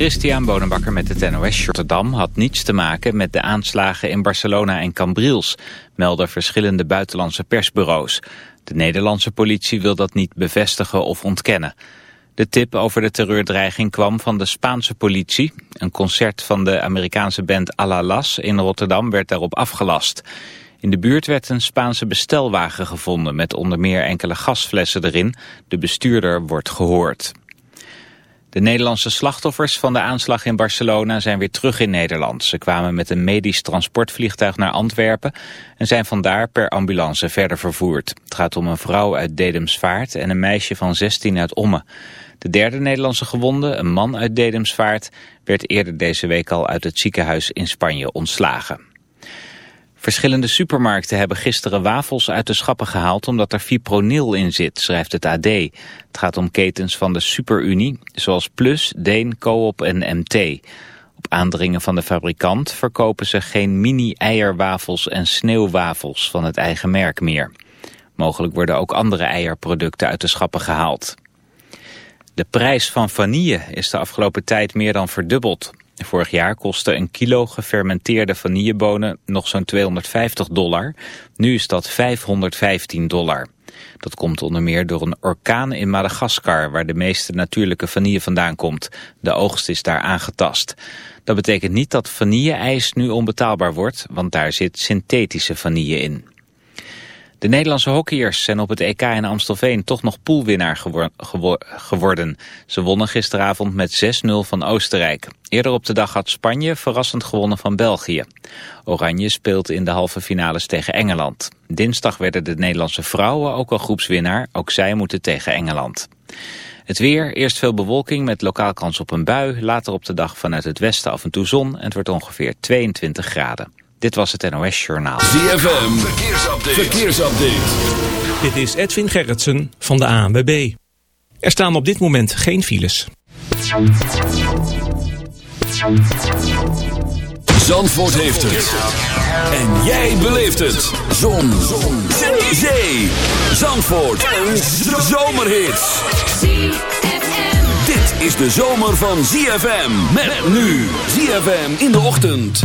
Christian Bonenbakker met het NOS Rotterdam had niets te maken met de aanslagen in Barcelona en Cambrils, melden verschillende buitenlandse persbureaus. De Nederlandse politie wil dat niet bevestigen of ontkennen. De tip over de terreurdreiging kwam van de Spaanse politie. Een concert van de Amerikaanse band Alalas in Rotterdam werd daarop afgelast. In de buurt werd een Spaanse bestelwagen gevonden met onder meer enkele gasflessen erin. De bestuurder wordt gehoord. De Nederlandse slachtoffers van de aanslag in Barcelona zijn weer terug in Nederland. Ze kwamen met een medisch transportvliegtuig naar Antwerpen en zijn vandaar per ambulance verder vervoerd. Het gaat om een vrouw uit Dedemsvaart en een meisje van 16 uit Omme. De derde Nederlandse gewonde, een man uit Dedemsvaart, werd eerder deze week al uit het ziekenhuis in Spanje ontslagen. Verschillende supermarkten hebben gisteren wafels uit de schappen gehaald omdat er fipronil in zit, schrijft het AD. Het gaat om ketens van de Superunie, zoals Plus, Deen, Coop en MT. Op aandringen van de fabrikant verkopen ze geen mini-eierwafels en sneeuwwafels van het eigen merk meer. Mogelijk worden ook andere eierproducten uit de schappen gehaald. De prijs van vanille is de afgelopen tijd meer dan verdubbeld. Vorig jaar kostte een kilo gefermenteerde vanillebonen nog zo'n 250 dollar. Nu is dat 515 dollar. Dat komt onder meer door een orkaan in Madagaskar... waar de meeste natuurlijke vanille vandaan komt. De oogst is daar aangetast. Dat betekent niet dat vanille-ijs nu onbetaalbaar wordt... want daar zit synthetische vanille in. De Nederlandse hockeyers zijn op het EK in Amstelveen toch nog poolwinnaar geworden. Ze wonnen gisteravond met 6-0 van Oostenrijk. Eerder op de dag had Spanje verrassend gewonnen van België. Oranje speelt in de halve finales tegen Engeland. Dinsdag werden de Nederlandse vrouwen ook al groepswinnaar. Ook zij moeten tegen Engeland. Het weer, eerst veel bewolking met lokaal kans op een bui. Later op de dag vanuit het westen af en toe zon. En het wordt ongeveer 22 graden. Dit was het NOS Journaal. ZFM, verkeersupdate. verkeersupdate. Dit is Edwin Gerritsen van de ANWB. Er staan op dit moment geen files. Zandvoort heeft het. En jij beleeft het. Zon. Zon. Zee. Zandvoort. Een zomerhit. Dit is de zomer van ZFM. Met nu. ZFM in de ochtend.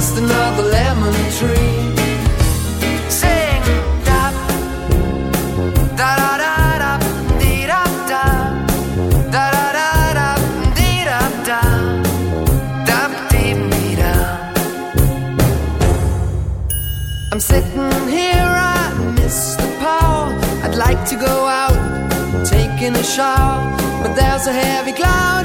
just another lemon tree. Sing, da, da da da da, dee da da, da da da da, dee da da, da dee dee da. I'm sitting here, I miss the power. I'd like to go out, taking a shower, but there's a heavy cloud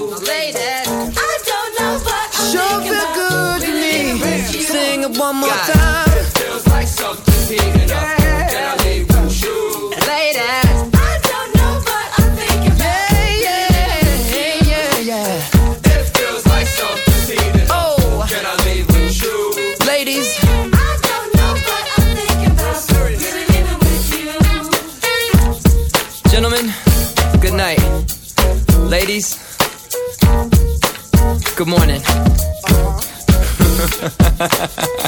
Good morning. Uh-huh.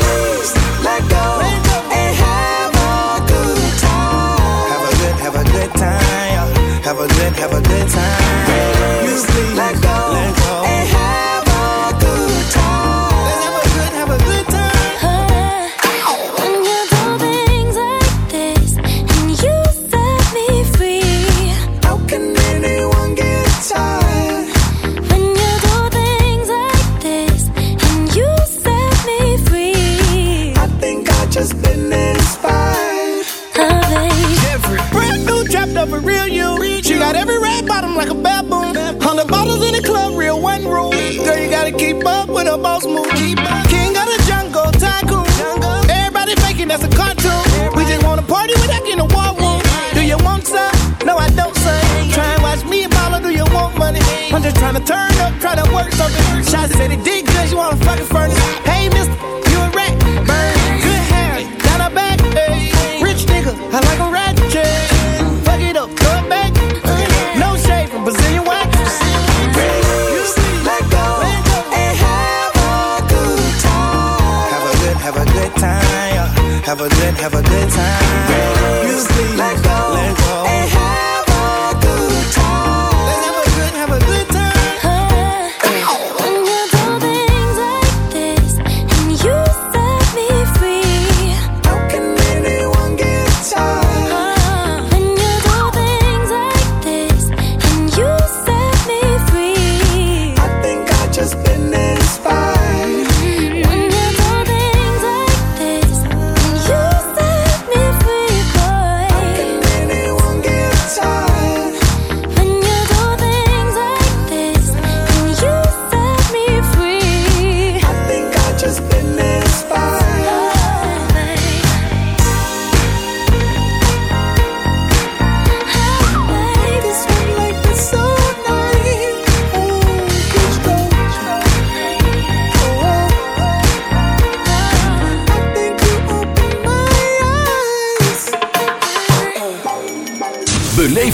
time. Yeah. Have a good, have a good time. Please, please let go.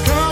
come on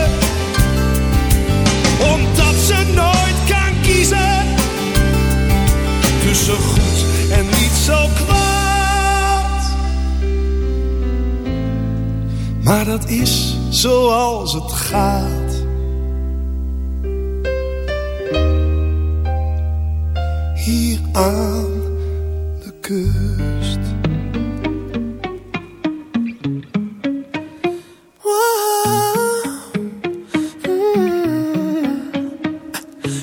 Maar dat is zoals het gaat. Hier aan de kust.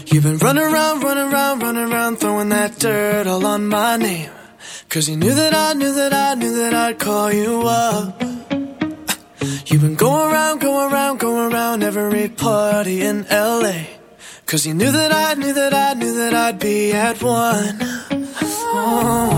You've been running around, running around, running around, throwing that dirt all on my name. Cause you knew that I knew that I knew that I'd call you up. You've been going around, going around, going around every party in LA. Cause you knew that I knew that I knew that I'd be at one. Oh,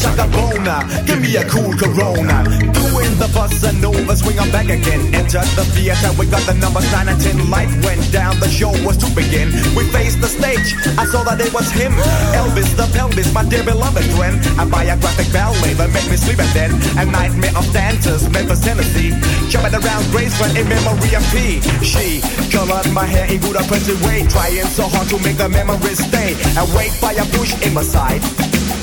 Shaka Bona, give me a cool Corona. Doing the bossa nova, swing on back again. Enter the theater, we got the number sign and 10. Light went down, the show was to begin. We faced the stage, I saw that it was him. Elvis the pelvis, my dear beloved friend. A biographic ballet that made me sleep at then a nightmare of dancers, Memphis, Tennessee. Jumping around Graceland in memory of P. She colored my hair in good oppressive way, trying so hard to make the memories stay. Awake by a bush in my side.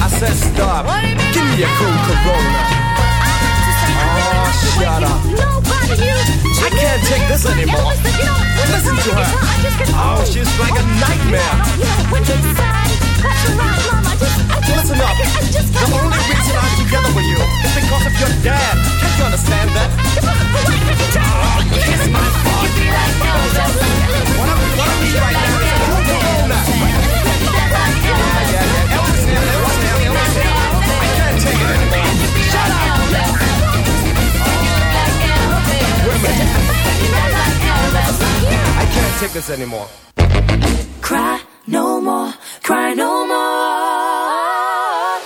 I said stop. Give me a cool Corona. Oh, ah, shut up. I can't take this anymore. Listen to her. Oh, she's like a nightmare. Listen up. The only reason I'm together with you is because of your dad. Can't you understand that? Oh, kiss my butt. What I, what I right now is a cool Corona. This anymore. Cry no more, cry no more.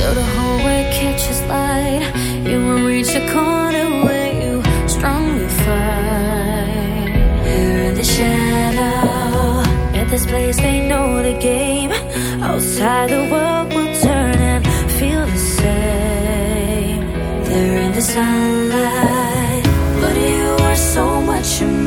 Though the hallway catches light, you will reach a corner where you strongly fight. Here in the shadow, at this place they know the game. Outside the world will turn and feel the same. They're in the sunlight,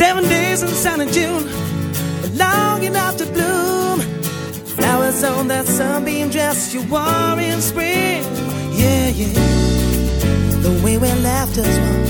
Seven days in sunny June, long enough to bloom. Flowers on that sunbeam dress you wore in spring. Yeah, yeah. The way we left us one.